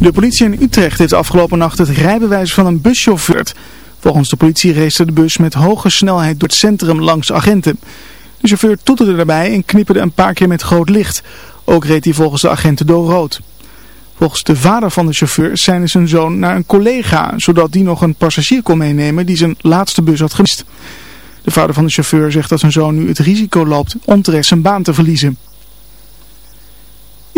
De politie in Utrecht heeft afgelopen nacht het rijbewijs van een buschauffeur. Volgens de politie race de bus met hoge snelheid door het centrum langs agenten. De chauffeur toeterde daarbij en knipperde een paar keer met groot licht. Ook reed hij volgens de agenten door rood. Volgens de vader van de chauffeur zijn zijn zoon naar een collega, zodat die nog een passagier kon meenemen die zijn laatste bus had gemist. De vader van de chauffeur zegt dat zijn zoon nu het risico loopt om terecht zijn baan te verliezen.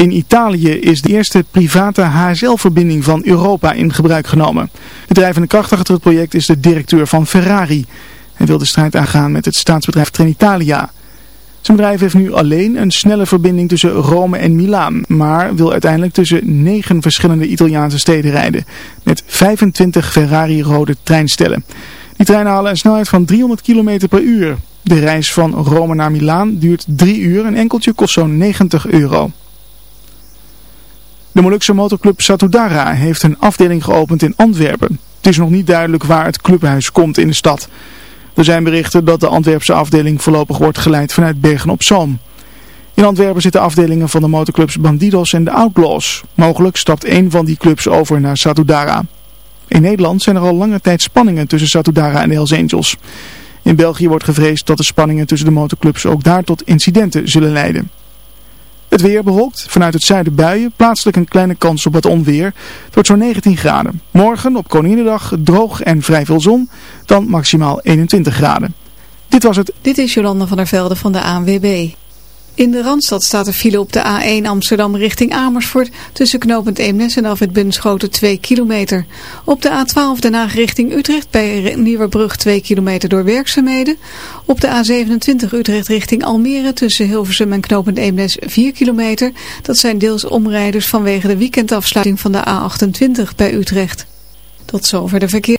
In Italië is de eerste private HSL-verbinding van Europa in gebruik genomen. De drijvende kracht achter het project is de directeur van Ferrari. Hij wil de strijd aangaan met het staatsbedrijf Trenitalia. Zijn bedrijf heeft nu alleen een snelle verbinding tussen Rome en Milaan, maar wil uiteindelijk tussen negen verschillende Italiaanse steden rijden, met 25 Ferrari-rode treinstellen. Die treinen halen een snelheid van 300 km per uur. De reis van Rome naar Milaan duurt 3 uur en enkeltje kost zo'n 90 euro. De Molukse motorclub Satudara heeft een afdeling geopend in Antwerpen. Het is nog niet duidelijk waar het clubhuis komt in de stad. Er zijn berichten dat de Antwerpse afdeling voorlopig wordt geleid vanuit Bergen op Zoom. In Antwerpen zitten afdelingen van de motorclubs Bandidos en de Outlaws. Mogelijk stapt één van die clubs over naar Satudara. In Nederland zijn er al lange tijd spanningen tussen Satudara en de Hells Angels. In België wordt gevreesd dat de spanningen tussen de motorclubs ook daar tot incidenten zullen leiden. Het weer bewolkt, vanuit het zuiden buien, plaatselijk een kleine kans op wat onweer. Het zo'n 19 graden. Morgen op Koninginnedag droog en vrij veel zon, dan maximaal 21 graden. Dit was het. Dit is Jolanda van der Velde van de ANWB. In de Randstad staat er file op de A1 Amsterdam richting Amersfoort tussen knooppunt Eemnes en Bunschoten 2 kilometer. Op de A12 Den Haag richting Utrecht bij Nieuwerbrug 2 kilometer door werkzaamheden. Op de A27 Utrecht richting Almere tussen Hilversum en knooppunt Eemnes 4 kilometer. Dat zijn deels omrijders vanwege de weekendafsluiting van de A28 bij Utrecht. Tot zover de verkeer.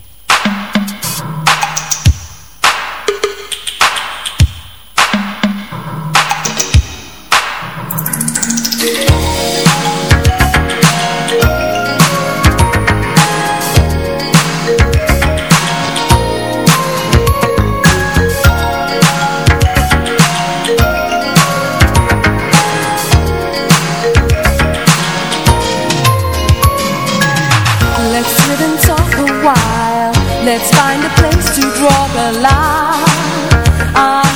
let's sit and talk a while. Let's find a place to draw the line.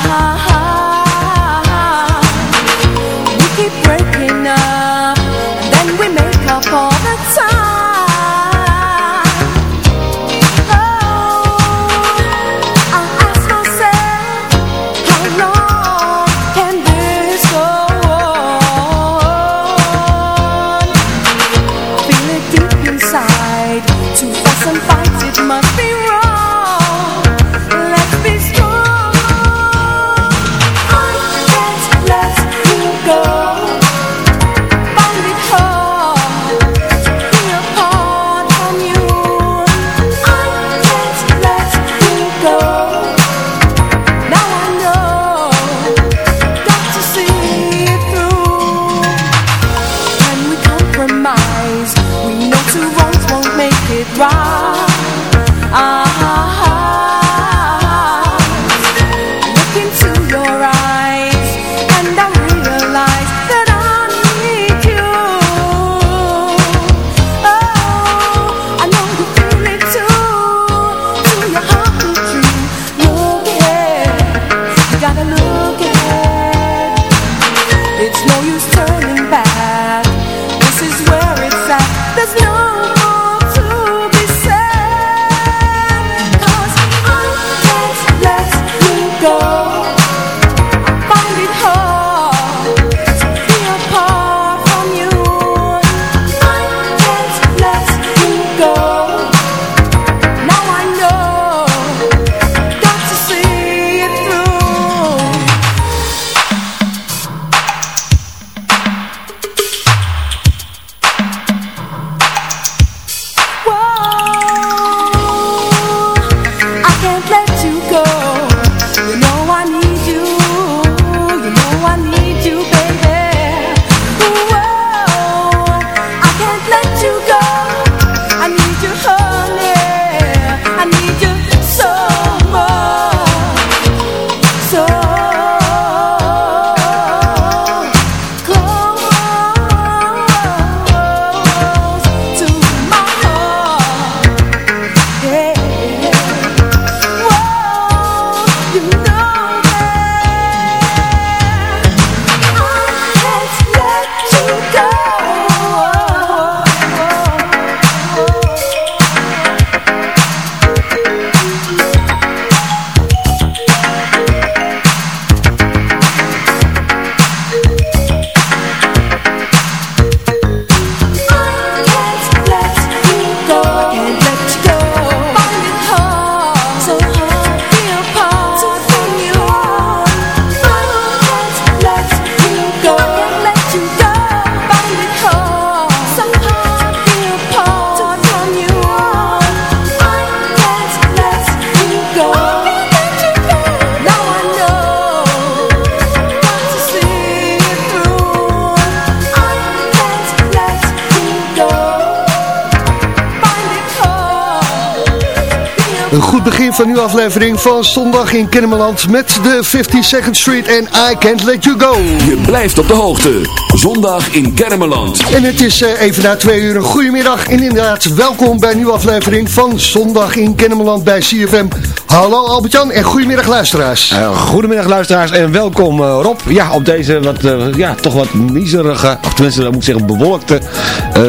Van van Zondag in Kennemerland met de 52nd Street en I Can't Let You Go. Je blijft op de hoogte. Zondag in Kennemerland. En het is uh, even na twee uur een goedemiddag en inderdaad welkom bij een nieuwe aflevering van Zondag in Kennemerland bij CFM. Hallo Albert-Jan en goedemiddag luisteraars. Uh, goedemiddag luisteraars en welkom uh, Rob. Ja, op deze wat, ja, toch wat miserige, of tenminste dat moet ik zeggen bewolkte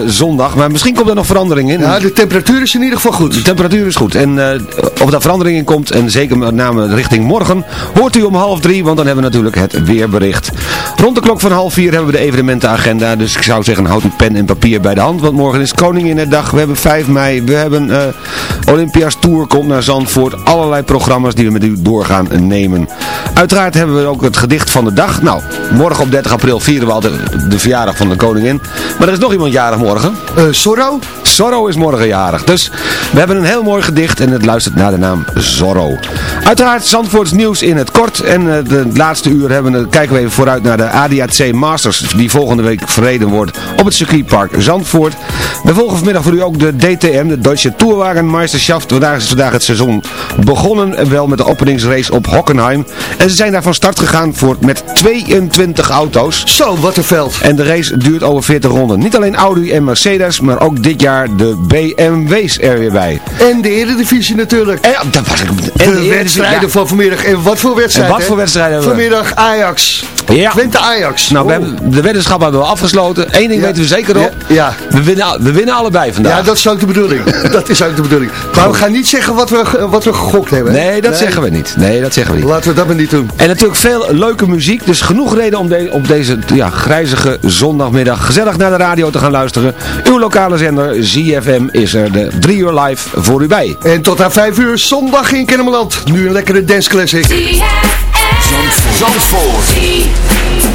zondag. Maar misschien komt er nog verandering in. Ja, de temperatuur is in ieder geval goed. De temperatuur is goed. En of dat verandering in komt, en zeker met name richting morgen, hoort u om half drie, want dan hebben we natuurlijk het weerbericht. Rond de klok van half vier hebben we de evenementenagenda, dus ik zou zeggen houd een pen en papier bij de hand, want morgen is dag. we hebben 5 mei, we hebben uh, Olympia's Tour komt naar Zandvoort, allerlei programma's die we met u doorgaan nemen. Uiteraard hebben we ook het gedicht van de dag. Nou, morgen op 30 april vieren we al de, verjaardag van de koningin, maar er is nog iemand jarig morgen. Uh, Sorro? Sorro is morgen jarig, dus we hebben een heel mooi gedicht en het luistert naar de naam Zorro. Uiteraard Zandvoorts nieuws in het kort. En uh, de laatste uur hebben we, kijken we even vooruit naar de ADAC Masters. Die volgende week verreden wordt op het circuitpark Zandvoort. We volgen vanmiddag voor u ook de DTM, de Deutsche Tourwagenmeisterschaft. Vandaag is vandaag het seizoen begonnen. En wel met de openingsrace op Hockenheim. En ze zijn daar van start gegaan voor, met 22 auto's. Zo, wat een veld. En de race duurt over 40 ronden. Niet alleen Audi en Mercedes, maar ook dit jaar de BMW's er weer bij. En de Eredivisie natuurlijk. En, dat was ik, en de, wedstrijden van vanmiddag. En wat voor wedstrijden? En wat voor wedstrijden Vanmiddag Ajax. Ja. Twente Ajax. Nou, oh. hebben, de weddenschap hebben we afgesloten. Eén ding weten we zeker op. Ja. We, winnen, we winnen allebei vandaag. Ja, dat is ook de bedoeling. dat is ook de bedoeling. Maar we gaan niet zeggen wat we, wat we gegokt hebben. Nee, dat zeggen we niet. Nee, dat zeggen we niet. Laten we dat maar niet doen. En natuurlijk veel leuke muziek. Dus genoeg reden om de, op deze ja, grijzige zondagmiddag gezellig naar de radio te gaan luisteren. Uw lokale zender ZFM is er de 3 uur live voor u bij. En tot aan 5 uur zondag in Kennemerland. Nu een lekkere dance classic. Zandvoort.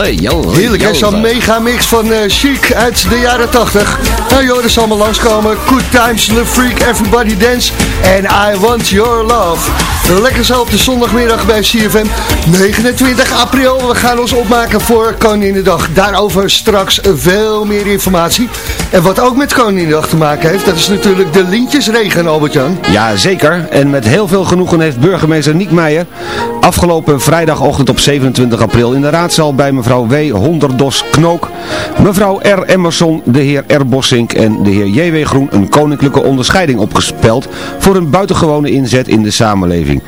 Heerlijk, hè? Zo'n megamix van uh, Chic uit de jaren 80. Nou zal allemaal langskomen. Good times, the freak, everybody dance. And I want your love. Lekker zo op de zondagmiddag bij CFM. 29 april. We gaan ons opmaken voor Koninginnedag. Daarover straks veel meer informatie. En wat ook met Koninginnedag te maken heeft, dat is natuurlijk de lintjesregen, Albert-Jan. Ja, zeker. En met heel veel genoegen heeft burgemeester Niek Meijer afgelopen vrijdagochtend op 27 april in de raadzaal bij mevrouw W. Honderdos Knook, mevrouw R. Emerson, de heer R. Bossink en de heer J.W. Groen een koninklijke onderscheiding opgespeld voor een buitengewone inzet in de samenleving.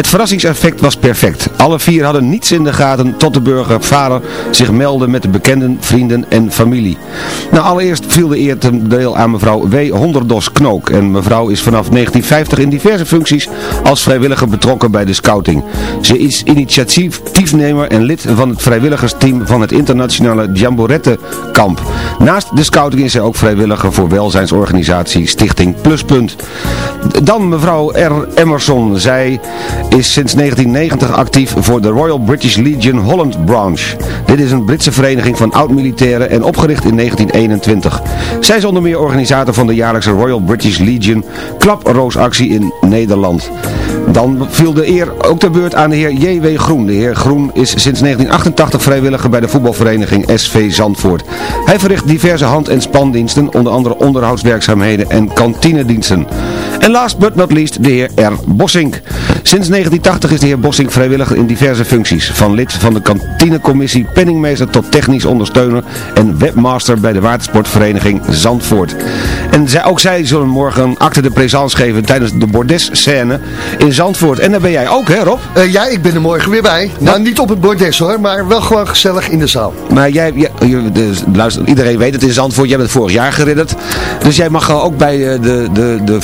Het verrassingseffect was perfect. Alle vier hadden niets in de gaten tot de burgervader zich meldde met de bekenden, vrienden en familie. Nou, allereerst viel de eer ten deel aan mevrouw W. Honderdos Knook. En mevrouw is vanaf 1950 in diverse functies als vrijwilliger betrokken bij de scouting. Ze is initiatiefnemer en lid van het vrijwilligersteam van het internationale Jamborette kamp. Naast de scouting is zij ook vrijwilliger voor welzijnsorganisatie Stichting Pluspunt. Dan mevrouw R. Emerson. Zij is sinds 1990 actief voor de Royal British Legion Holland Branch. Dit is een Britse vereniging van oud-militairen en opgericht in 1921. Zij is onder meer organisator van de jaarlijkse Royal British Legion klaproosactie in Nederland. Dan viel de eer ook de beurt aan de heer J.W. Groen. De heer Groen is sinds 1988 vrijwilliger bij de voetbalvereniging SV Zandvoort. Hij verricht diverse hand- en spandiensten, onder andere onderhoudswerkzaamheden en kantinediensten. En last but not least de heer R. Bossink. Sinds 1980 is de heer Bossink vrijwilliger in diverse functies. Van lid van de kantinecommissie, penningmeester tot technisch ondersteuner en webmaster bij de watersportvereniging Zandvoort. En zij, ook zij zullen morgen acte de présence geven tijdens de bordes-scène in Zandvoort. En daar ben jij ook, hè Rob? Uh, ja, ik ben er morgen weer bij. Nou, niet op het bordes hoor, maar wel gewoon gezellig in de zaal. Maar jij, jij dus, luister, iedereen weet het in Zandvoort, jij bent vorig jaar geridderd. Dus jij mag ook bij uh, de, de, de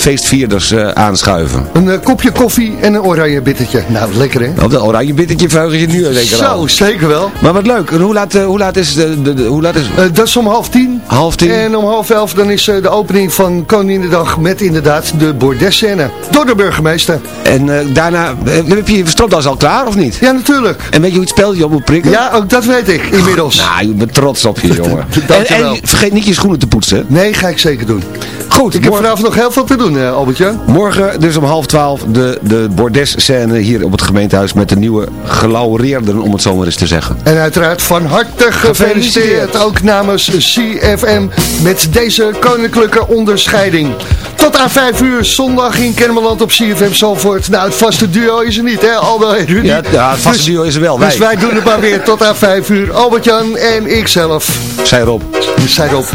uh, aanschuiven. Een kopje koffie en een oranje bittertje. Nou, lekker hè? Op dat oranje bittertje vuigen je nu zeker Zo, al. zeker wel. Maar wat leuk. En hoe laat, hoe laat is de... de, de hoe laat is... dat is om half tien. Half tien. En om half elf dan is de opening van Koninginnedag met inderdaad de bordesscène. Door de burgemeester. En daarna, heb je je stropdas al klaar of niet? Ja, natuurlijk. En weet je hoe het spel je op moet prikken? Ja, ook dat weet ik inmiddels. nou, ik ben trots op je, jongen. en, en vergeet niet je schoenen te poetsen. Nee, ga ik zeker doen. Goed. Ik heb vanavond nog heel veel te doen, uh, Albertje. Morgen dus om half twaalf de, de bordesscène hier op het gemeentehuis met de nieuwe gelaureerden, om het zo maar eens te zeggen. En uiteraard van harte gefeliciteerd, ook namens CFM, met deze koninklijke onderscheiding. Tot aan 5 uur, zondag in Kennemerland op CFM Zalvoort. Nou, het vaste duo is er niet, hè, Aldo en Rudy. Ja, ja het vaste dus, duo is er wel, wij. Dus wij doen het maar weer tot aan 5 uur. Albert-Jan en ikzelf. Zij Rob. Zij Rob.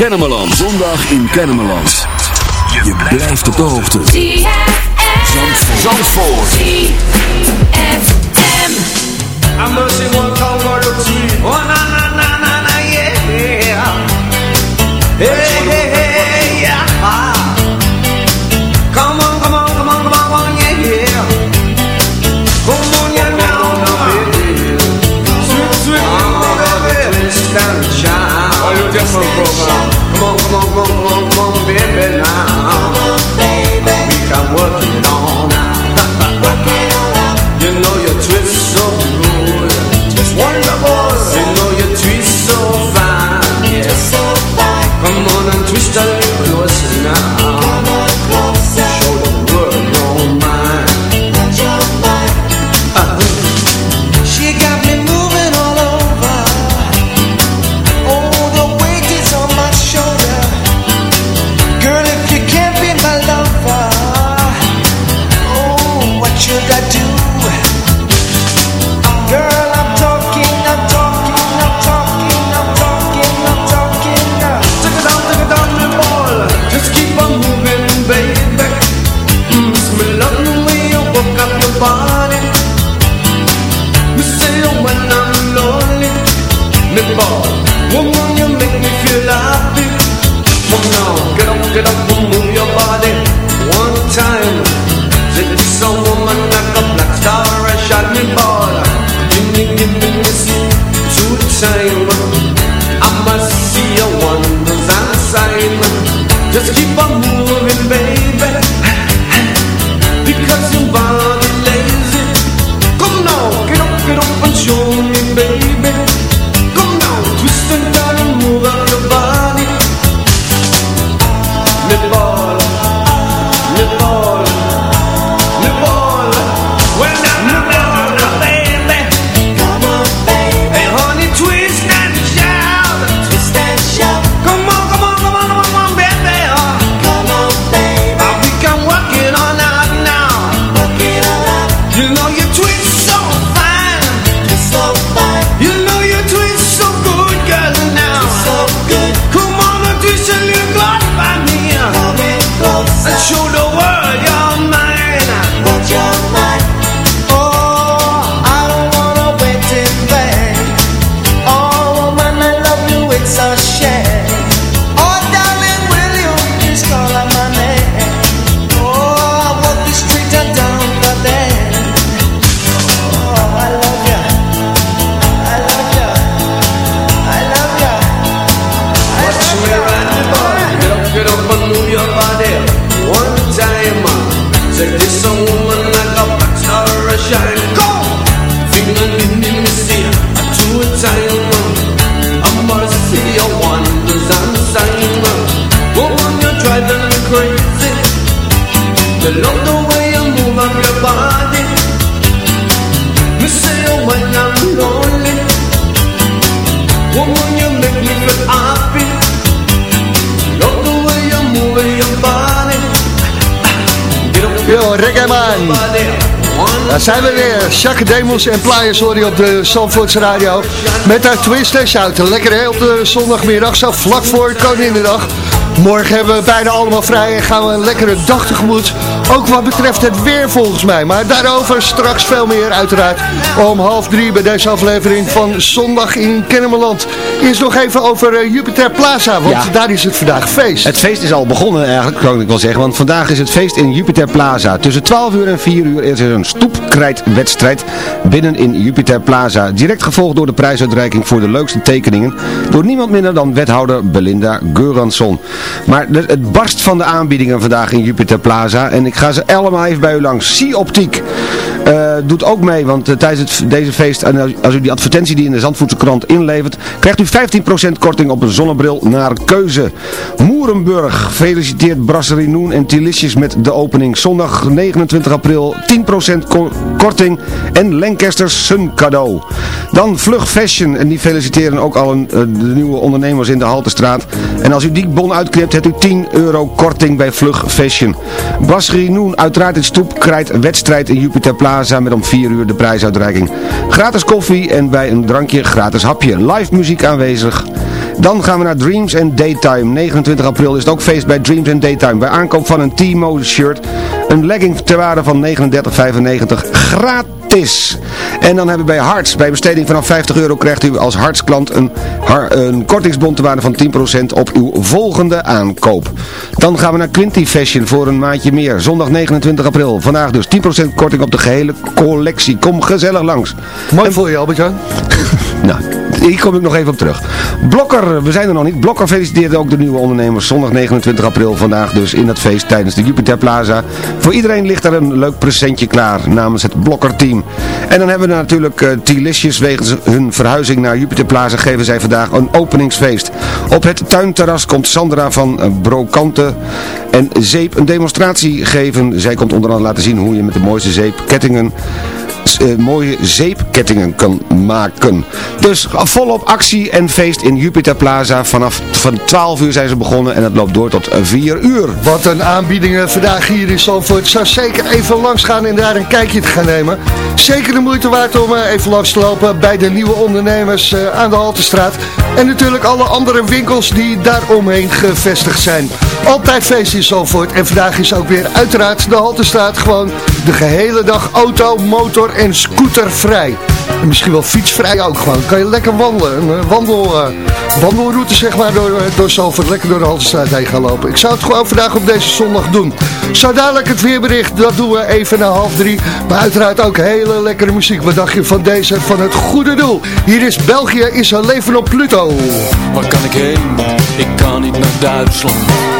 Kennemerland. Zondag in Kennemerland. Je blijft op de hoogte. Zandvoort. Zandvoort. Close. And zijn we weer. Jacques Demos en hoor je op de Zandvoorts Radio. Met haar twist en. Lekker hè, op de zondagmiddag, zo vlak voor Koninginnedag. Morgen hebben we bijna allemaal vrij en gaan we een lekkere dag tegemoet. Ook wat betreft het weer volgens mij. Maar daarover straks veel meer uiteraard. Om half drie bij deze aflevering van Zondag in Kennemerland. Eerst nog even over eh, Jupiter Plaza, want Ja. daar is het vandaag feest. Het feest is al begonnen eigenlijk, kan ik wel zeggen. Want vandaag is het feest in Jupiter Plaza. Tussen 12 uur en 4 uur is er een stoepkrijtwedstrijd binnen in Jupiter Plaza. Direct gevolgd door de prijsuitreiking voor de leukste tekeningen. Door niemand minder dan wethouder Belinda Geuransson. Maar het barst van de aanbiedingen vandaag in Jupiter Plaza. En ik ga ze allemaal even bij u langs. Sea Optiek eh, doet ook mee. Want eh, tijdens deze feest, en als- u die advertentie die in de Zandvoortse krant inlevert, krijgt u 15% korting op een zonnebril naar keuze. Moerenburg feliciteert Brasserie Noen en Tilicious met de opening. Zondag 29 april 10% ko- korting en Lancasters Sun cadeau. Dan Vlug Fashion en die feliciteren ook al een, eh, de nieuwe ondernemers in de Haltestraat. En als u die bon uitknipt, hebt u 10 euro korting bij Vlug Fashion. Brasserie Noen uiteraard in stoep krijgt wedstrijd in Jupiter Plaza met om 4 uur de prijsuitreiking. Gratis koffie en bij een drankje gratis hapje. Live muziek aanwezig. Dan gaan we naar Dreams and Daytime. 29 april is het ook feest bij Dreams and Daytime. Bij aankoop van een T-Mode shirt, een legging ter waarde van 39,95 gratis. En dan hebben we bij Harts, bij besteding vanaf 50 euro krijgt u als Harts-klant een, een kortingsbon ter waarde van 10% op uw volgende aankoop. Dan gaan we naar Quinty Fashion voor een maandje meer. Zondag 29 april. Vandaag dus 10% korting op de gehele collectie. Kom gezellig langs. Mooi voor je, Albert-Jan. Nou, hier kom ik nog even op terug. Blokker, we zijn er nog niet. Blokker feliciteert ook de nieuwe ondernemers. Zondag 29 april, vandaag dus in dat feest tijdens de Jupiter Plaza. Voor iedereen ligt er een leuk presentje klaar namens het Blokker team. En dan hebben we natuurlijk uh, T-Licious. Wegens hun verhuizing naar Jupiter Plaza geven zij vandaag een openingsfeest. Op het tuinterras komt Sandra van eh, Brokante en Zeep een demonstratie geven. Zij komt onder andere laten zien hoe je met de mooiste zeepkettingen eh, mooie zeepkettingen kan maken. Dus volop actie en feest in Jupiter Plaza. Vanaf van 12 uur zijn ze begonnen en het loopt door tot 4 uur. Wat een aanbiedingen vandaag hier in. Ik zou zeker even langs gaan en daar een kijkje te gaan nemen. Zeker de moeite waard om eh, even langs te lopen bij de nieuwe ondernemers eh, aan de Haltestraat. En natuurlijk alle andere winkels die daaromheen gevestigd zijn. Altijd feest in Zandvoort. En vandaag is ook weer uiteraard de Haltestraat gewoon de gehele dag auto, motor en scootervrij. En misschien wel fietsvrij ook gewoon. Kan je lekker wandelen. Een eh, wandel, uh, wandelroute zeg maar door, uh, door Zalvoort. Lekker door de Haltestraat heen gaan lopen. Ik zou het gewoon vandaag op deze zondag doen. Zo dadelijk het weerbericht. Dat doen we even na half drie. Maar uiteraard ook hele lekkere muziek. Wat dacht je van deze van het goede doel? Hier is België in zijn leven op Pluto. Waar kan ik heen? Ik kan niet naar Duitsland.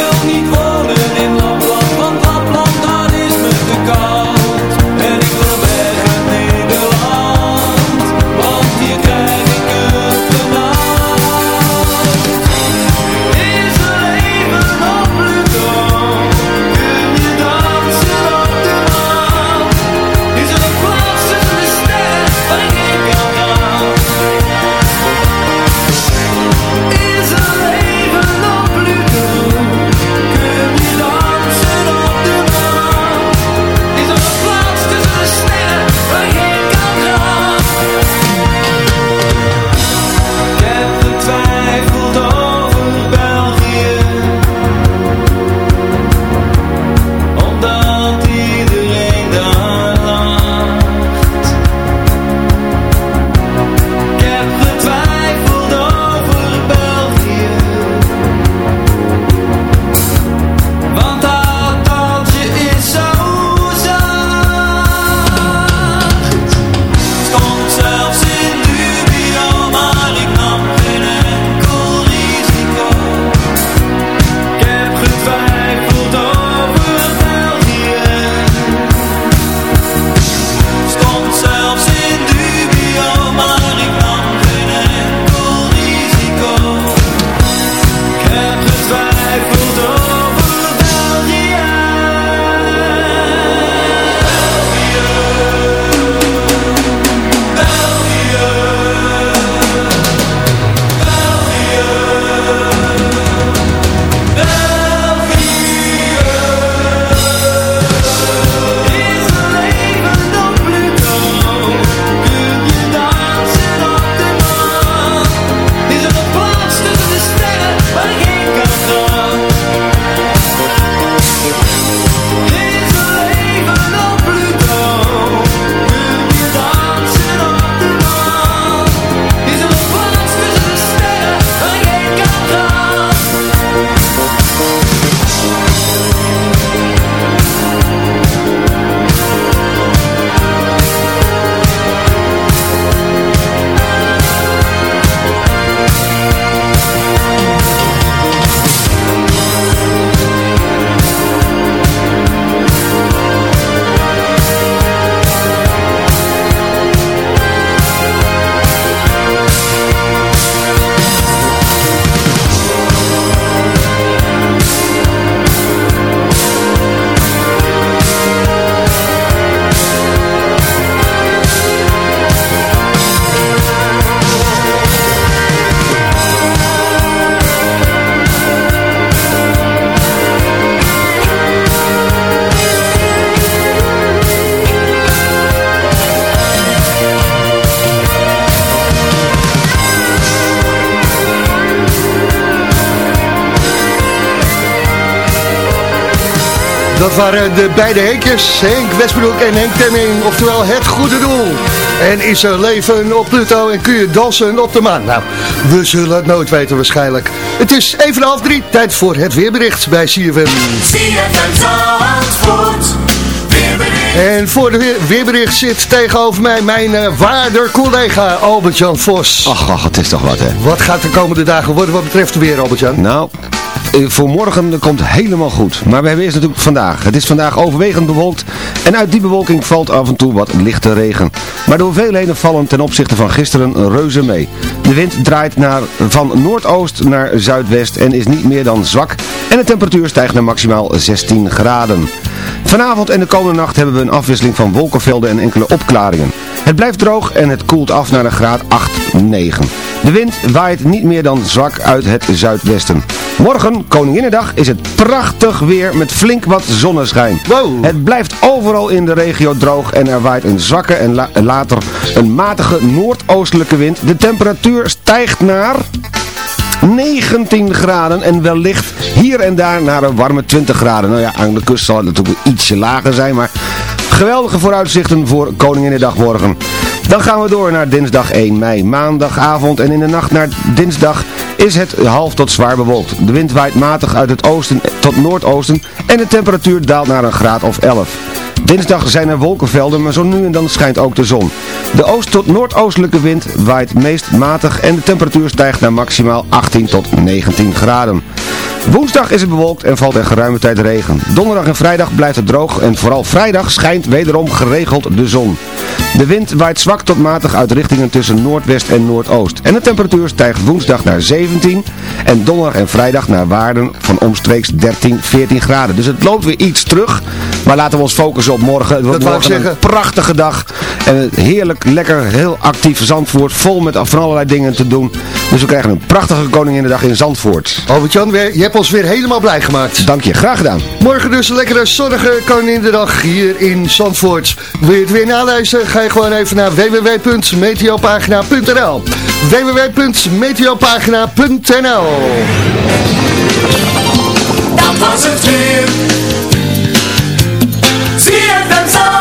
waren de beide Henkjes, Henk Westbroek en Henk Temming, oftewel het goede doel. En is er leven op Pluto en kun je dansen op de maan? Nou, we zullen het nooit weten waarschijnlijk. Het is even half drie, tijd voor het weerbericht bij CFM. CFM Zandvoort, weerbericht. En voor de weer- weerbericht zit tegenover mij mijn eh, waarder collega Albert-Jan Vos. Ach, ach, het is toch wat, hè. Wat gaat de komende dagen worden wat betreft weer, Albert-Jan? Nou, eh, voor morgen komt helemaal goed. Maar we hebben eerst natuurlijk vandaag. Het is vandaag overwegend bewolkt en uit die bewolking valt af en toe wat lichte regen. Maar de hoeveelheden vallen ten opzichte van gisteren reuze mee. De wind draait naar, van noordoost naar zuidwest en is niet meer dan zwak. En de temperatuur stijgt naar maximaal 16 graden. Vanavond en de komende nacht hebben we een afwisseling van wolkenvelden en enkele opklaringen. Het blijft droog en het koelt af naar een graad 8, 9. De wind waait niet meer dan zwak uit het zuidwesten. Morgen, Koninginnedag, is het prachtig weer met flink wat zonneschijn. Wow. Het blijft overal in de regio droog en er waait een zwakke en la- later een matige noordoostelijke wind. De temperatuur stijgt naar 19 graden en wellicht hier en daar naar een warme 20 graden. Nou ja, aan de kust zal het natuurlijk ietsje lager zijn, maar geweldige vooruitzichten voor Koninginnedag morgen. Dan gaan we door naar dinsdag 1 mei. Maandagavond en in de nacht naar dinsdag is het half tot zwaar bewolkt. De wind waait matig uit het oosten tot noordoosten en de temperatuur daalt naar een graad of 11. Dinsdag zijn er wolkenvelden, maar zo nu en dan schijnt ook de zon. De oost- tot noordoostelijke wind waait meest matig en de temperatuur stijgt naar maximaal 18 tot 19 graden. Woensdag is het bewolkt en valt er geruime tijd regen. Donderdag en vrijdag blijft het droog en vooral vrijdag schijnt wederom geregeld de zon. De wind waait zwak tot matig uit richtingen tussen noordwest en noordoost. En de temperatuur stijgt woensdag naar 17 en donderdag en vrijdag naar waarden van omstreeks 13, 14 graden. Dus het loopt weer iets terug, maar laten we ons focussen op morgen. Het wordt morgen een zeggen. prachtige dag en een heerlijk, lekker, heel actief Zandvoort, vol met van allerlei dingen te doen. Dus we krijgen een prachtige Koninginnedag in Zandvoort. Albert-Jan, je hebt ons weer helemaal blij gemaakt. Dank je, graag gedaan. Morgen dus een lekkere zonnige Koninginnedag hier in Zandvoort. Wil je het weer nalezen? Ga je gewoon even naar www.meteopagina.nl www.meteopagina.nl Dat was het weer. CFM Zandvoort.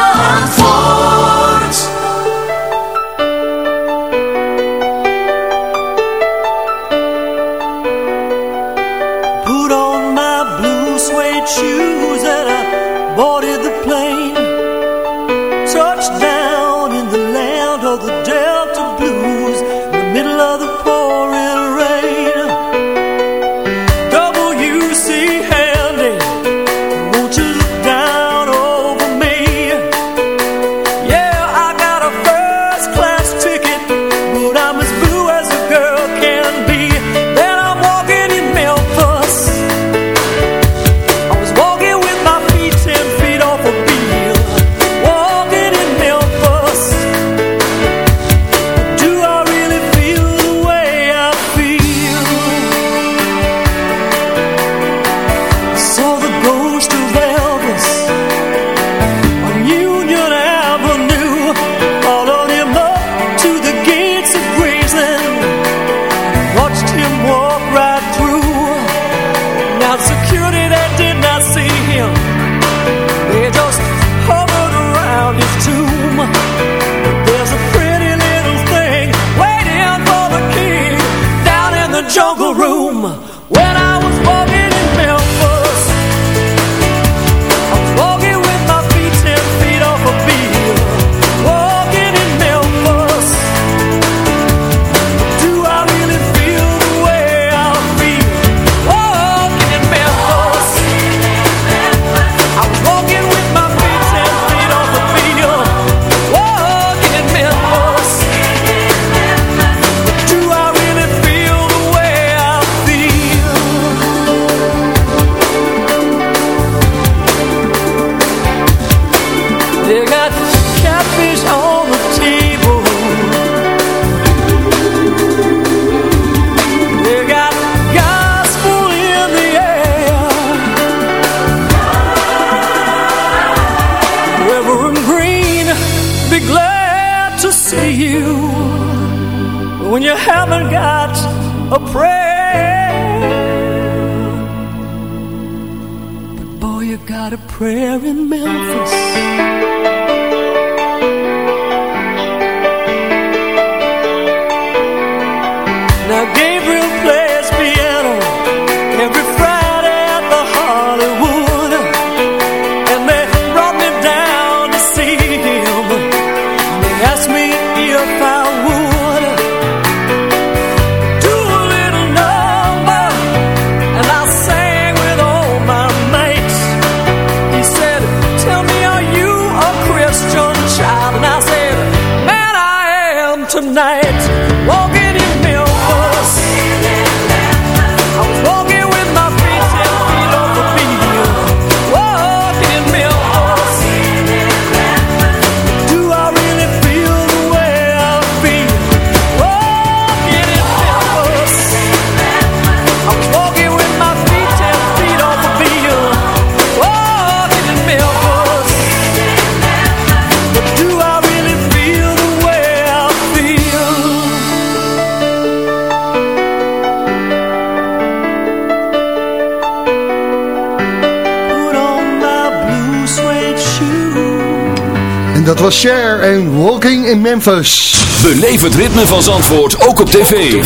Share en Walking in Memphis. Beleef het ritme van Zandvoort ook op tv.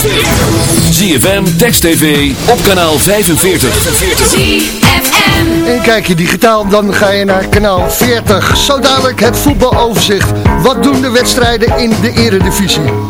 ZFM, Text TV, op kanaal 45. En kijk je digitaal, dan ga je naar kanaal 40. Zo dadelijk het voetbaloverzicht. Wat doen de wedstrijden in de eredivisie?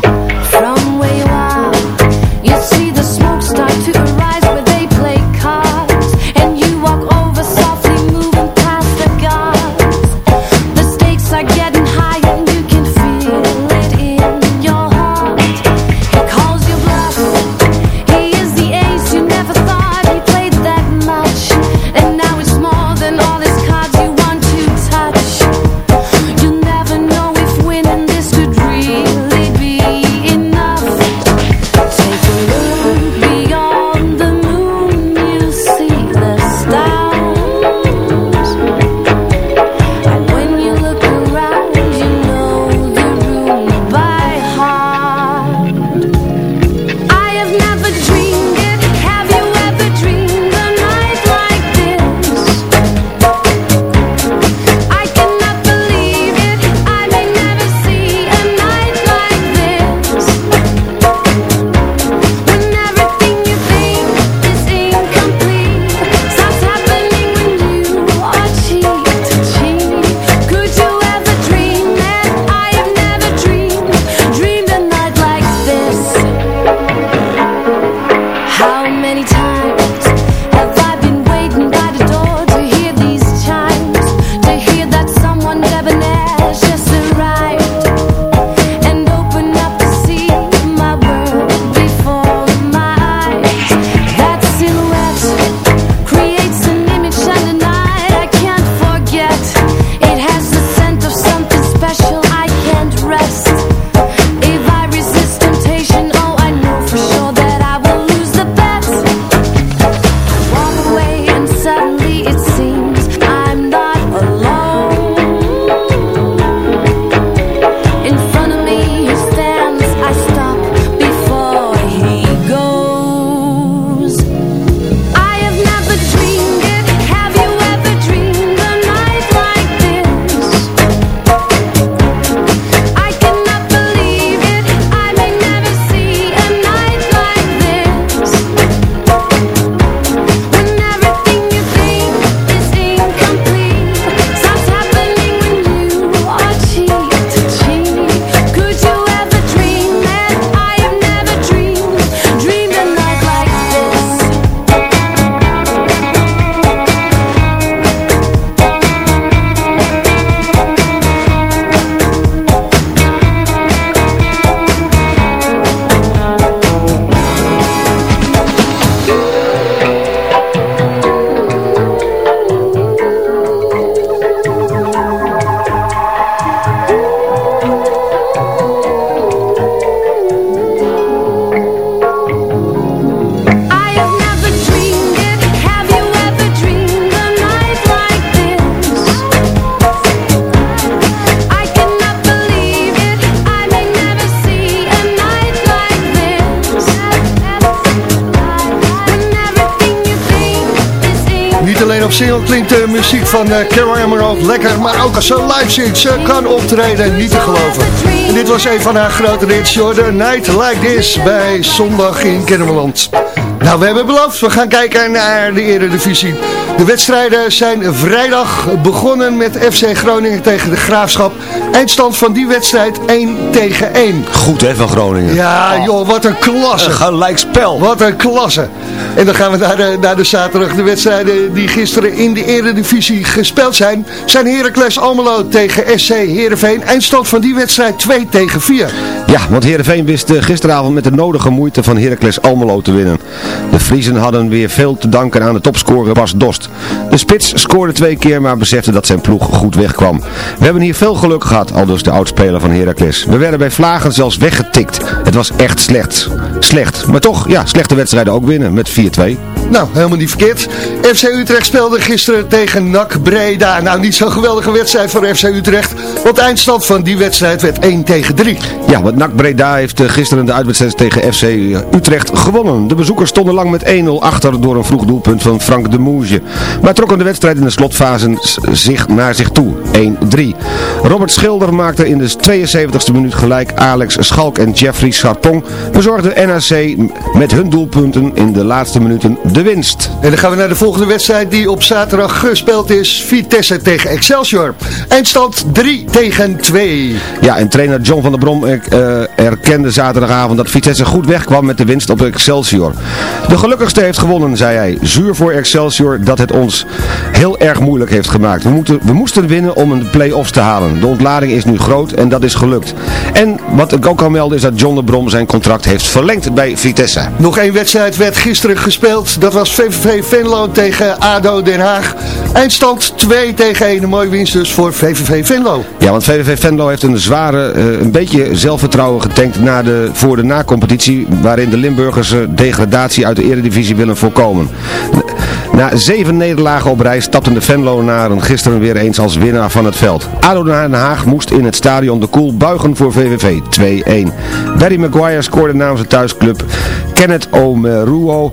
Single klinkt de muziek van uh, Carol Emerald lekker. Maar ook als ze live zingt, ze kan optreden, niet te geloven. En dit was een van haar grote hits, Jordan Night Like This bij Zondag in Kennemerland. Nou, we hebben beloofd, we gaan kijken naar de Eredivisie. De wedstrijden zijn vrijdag begonnen met FC Groningen tegen de Graafschap. Eindstand van die wedstrijd 1 tegen 1. Goed hè, van Groningen. Ja, joh, wat een klasse. Een gelijk spel. Wat een klasse. En dan gaan we naar de, naar de zaterdag. De wedstrijden die gisteren in de Eredivisie gespeeld zijn. Zijn Heracles Almelo tegen SC Heerenveen. Eindstand van die wedstrijd 2 tegen 4. Ja, want Heerenveen wist eh, gisteravond met de nodige moeite van Heracles Almelo te winnen. De Friesen hadden weer veel te danken aan de topscorer Bas Dost. De spits scoorde twee keer, maar besefte dat zijn ploeg goed wegkwam. We hebben hier veel geluk gehad, al dus de oudspeler van Heracles. We werden bij Vlagen zelfs weggetikt. Het was echt slecht. Slecht. Maar toch, ja, slechte wedstrijden ook winnen met 4-2. Nou, helemaal niet verkeerd. FC Utrecht speelde gisteren tegen NAC Breda. Nou, niet zo'n geweldige wedstrijd voor FC Utrecht. Want eindstand van die wedstrijd werd 1 tegen 3. Ja, want NAC Breda heeft eh, gisteren de uitwedstrijd tegen FC Utrecht gewonnen. De bezoekers stonden lang met 1-0 achter door een vroeg doelpunt van Frank de Moesje. Maar trokken de wedstrijd in de slotfase zich naar zich toe. 1-3. Robert Schilder maakte in de 72e minuut gelijk. Alex Schalk en Jeffrey Sarpong bezorgden NAC met hun doelpunten in de laatste minuten de winst. En dan gaan we naar de volgende wedstrijd die op zaterdag gespeeld is. Vitesse tegen Excelsior. Eindstand 3 tegen 2. Ja, en trainer John van der Brom eh, erkende zaterdagavond dat Vitesse goed wegkwam met de winst op Excelsior. De gelukkigste heeft gewonnen, zei hij. Zuur voor Excelsior dat het ons heel erg moeilijk heeft gemaakt. We, moeten, we moesten winnen om een play-offs te halen. De ontlading is nu groot en dat is gelukt. En wat ik ook kan melden is dat John de Brom zijn contract heeft verlengd bij Vitesse. Nog één wedstrijd werd gisteren gespeeld. Dat was VVV Venlo tegen ADO Den Haag. Eindstand 2 tegen 1. Een mooie winst dus voor VVV Venlo. Ja, want VVV Venlo heeft een zware, uh, een beetje zelfvertrouwen getankt na de, voor de na-competitie. Waarin de Limburgers uh, degradatie uit de eredivisie willen voorkomen. Na zeven nederlagen op rij stapten de Venlonaren gisteren weer eens als winnaar van het veld. ADO Den Haag moest in het stadion de Koel buigen voor VVV 2-1. Barry Maguire scoorde namens de thuisclub. Kenneth Omeruo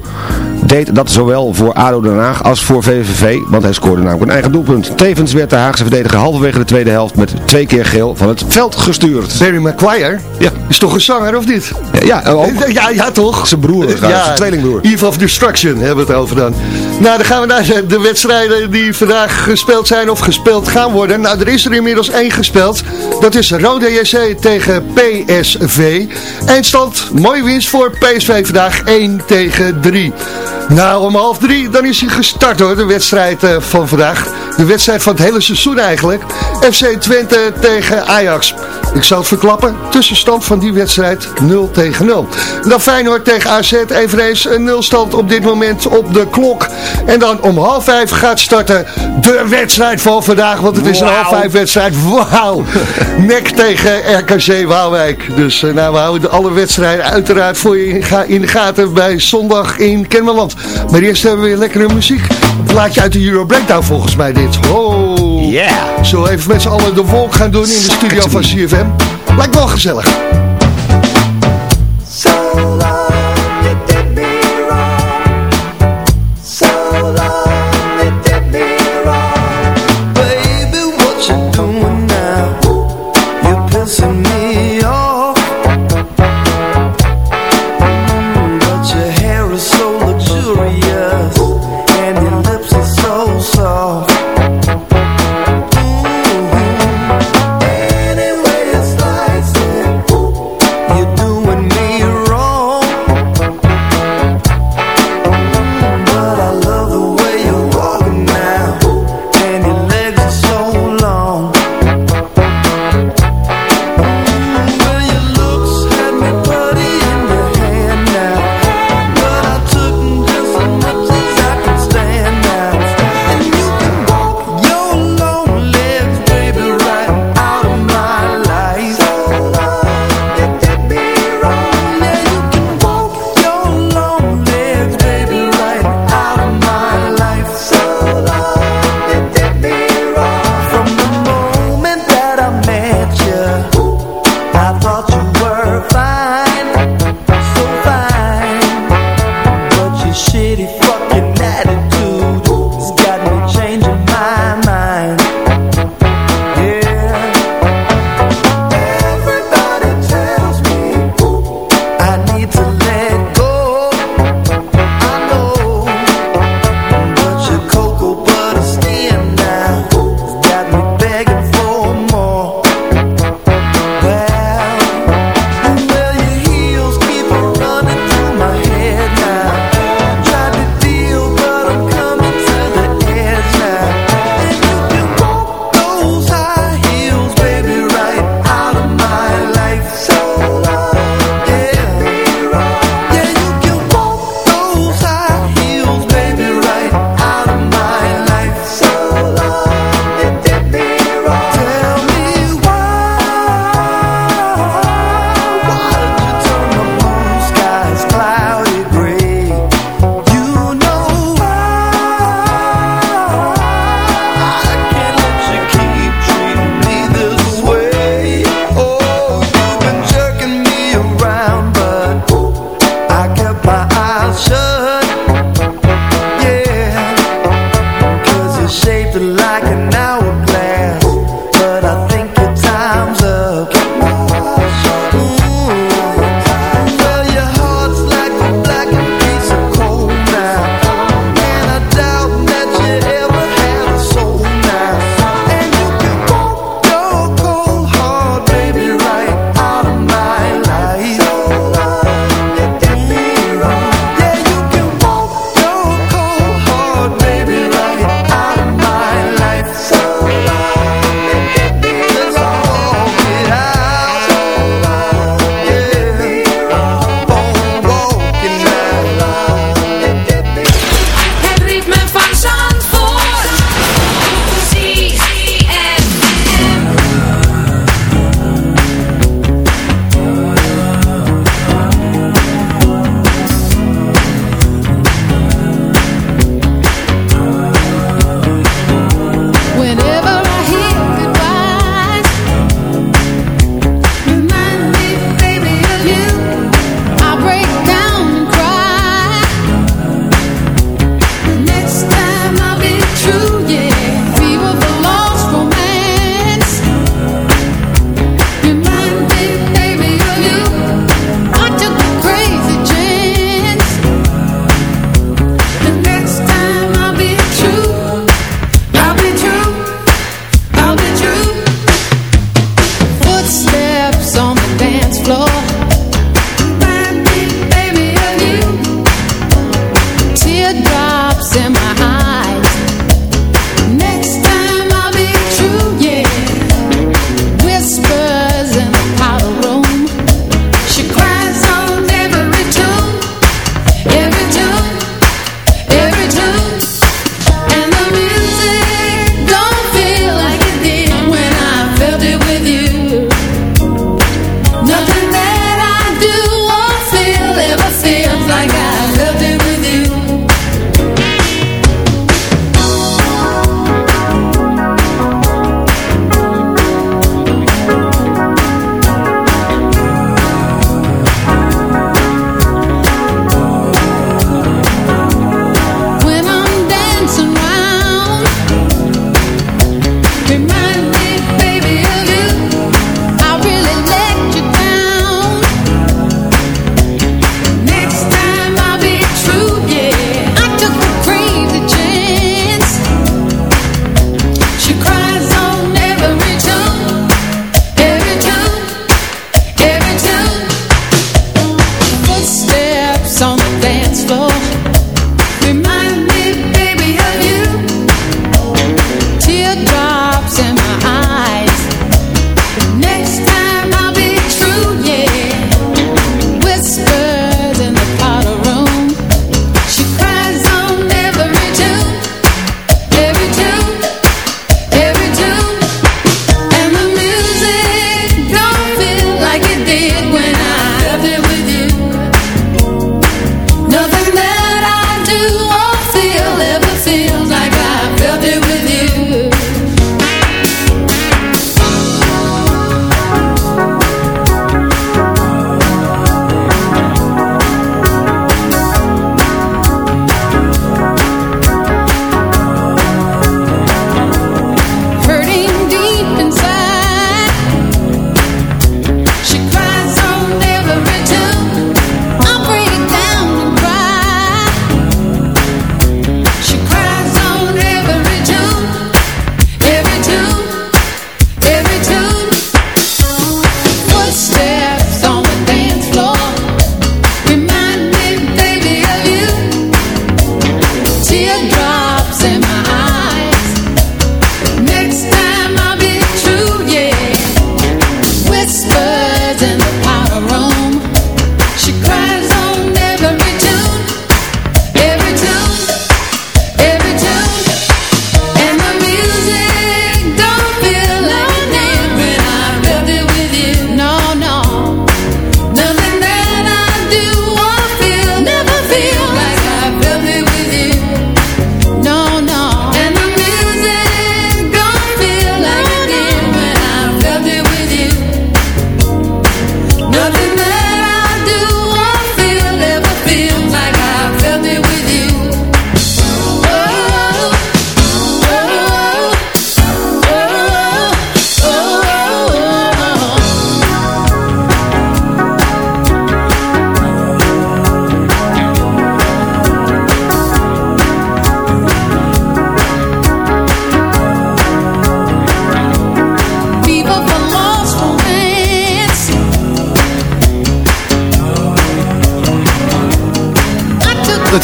deed dat zowel voor ADO Den Haag als voor VVV, want hij scoorde namelijk een eigen doelpunt. Tevens werd de Haagse verdediger halverwege de tweede helft met twee keer geel van het veld gestuurd. Barry Maguire? Ja. Is toch een zanger of niet? Ja, ja, ook. ja, ja toch? Zijn broer, ja, zijn tweelingbroer. Eve of Destruction hebben we het over dan. Nou, dan gaan we naar de, de wedstrijden die vandaag gespeeld zijn of gespeeld gaan worden. Nou, er is er inmiddels één gespeeld. Dat is Rode JC tegen PSV. Eindstand, mooie winst voor PSV vandaag 1 tegen 3. Nou, om half drie, dan is hij gestart hoor, de wedstrijd uh, van vandaag. De wedstrijd van het hele seizoen eigenlijk. FC Twente tegen Ajax. Ik zal het verklappen, tussenstand van die wedstrijd 0 tegen 0. Dan Feyenoord tegen AZ, eveneens een nulstand op dit moment op de klok. En dan om half vijf gaat starten de wedstrijd van vandaag, want het is wow. een half vijf wedstrijd. Wauw! Nek tegen RKC Waalwijk. Dus uh, nou, we houden alle wedstrijden uiteraard voor je in, in de gaten bij zondag in Kennemerland. Maar eerst hebben we weer lekkere muziek. Een plaatje uit de Euro Breakdown volgens mij dit. Oh. Yeah. Zullen we even met z'n allen de wolk gaan doen in de studio van CFM? Lijkt wel gezellig.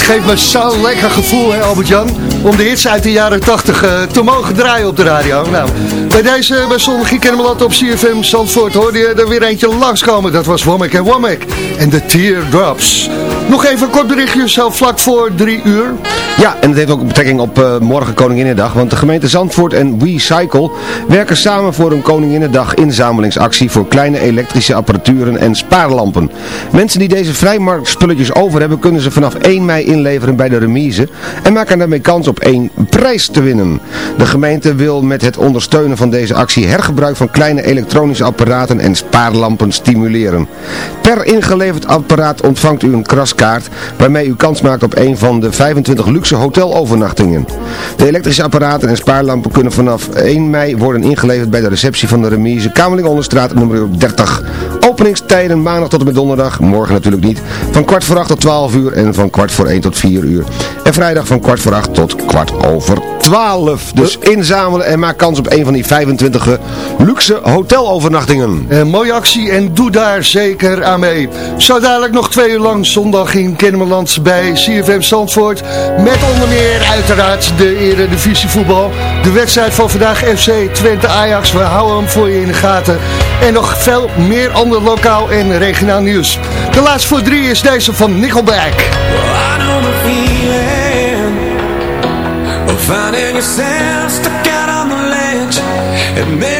Geeft me zo'n lekker gevoel, hè Albert-Jan, om de hits uit de jaren 80 eh, te mogen draaien op de radio. Nou, bij deze, bij Zondag in op CFM Zandvoort hoorde je er weer eentje langskomen. Dat was Womack en Womack en de Teardrops. Nog even kort berichtje, zo vlak voor drie uur. Ja, en het heeft ook betrekking op eh, morgen Koninginnedag, want de gemeente Zandvoort en WeCycle werken samen voor een Koninginnedag inzamelingsactie voor kleine elektrische apparaturen en spaarlampen. Mensen die deze vrijmarktspulletjes over hebben, kunnen ze vanaf 1 mei inleveren bij de remise en maken daarmee kans op één prijs te winnen. De gemeente wil met het ondersteunen van deze actie hergebruik van kleine elektronische apparaten en spaarlampen stimuleren. Per ingeleverd apparaat ontvangt u een kraskaart waarmee u kans maakt op een van de 25 luxe hotelovernachtingen. De elektrische apparaten en spaarlampen kunnen vanaf 1 mei worden ingeleverd bij de receptie van de remise Kamerling Onderstraat nummer 30. Openingstijden maandag tot en met donderdag, morgen natuurlijk niet, van kwart voor 8 tot 12 uur en van kwart voor 1 tot 4 uur. En vrijdag van kwart voor 8 tot kwart over 12. Dus inzamelen en maak kans op een van die 25 luxe hotelovernachtingen. Een mooie actie en doe daar zeker aan mee. Zo dadelijk nog twee uur lang zondag in Kennemerland bij CFM Zandvoort. Met onder meer uiteraard de Eredivisie voetbal. De wedstrijd van vandaag FC Twente Ajax. We houden hem voor je in de gaten. En nog veel meer ander lokaal en regionaal nieuws. De laatste voor drie is deze van Nickelback. I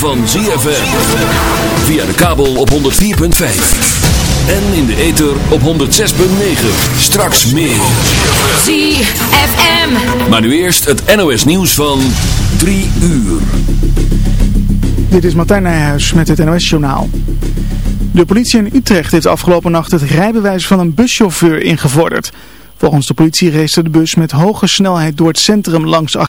van ZFM. Via de kabel op 104.5. En in de ether op 106.9. Straks meer. ZFM. Maar nu eerst het NOS nieuws van 3 uur. Dit is Martijn Nijhuis met het NOS-journaal. De politie in Utrecht heeft afgelopen nacht het rijbewijs van een buschauffeur ingevorderd. Volgens de politie race de bus met hoge snelheid door het centrum langs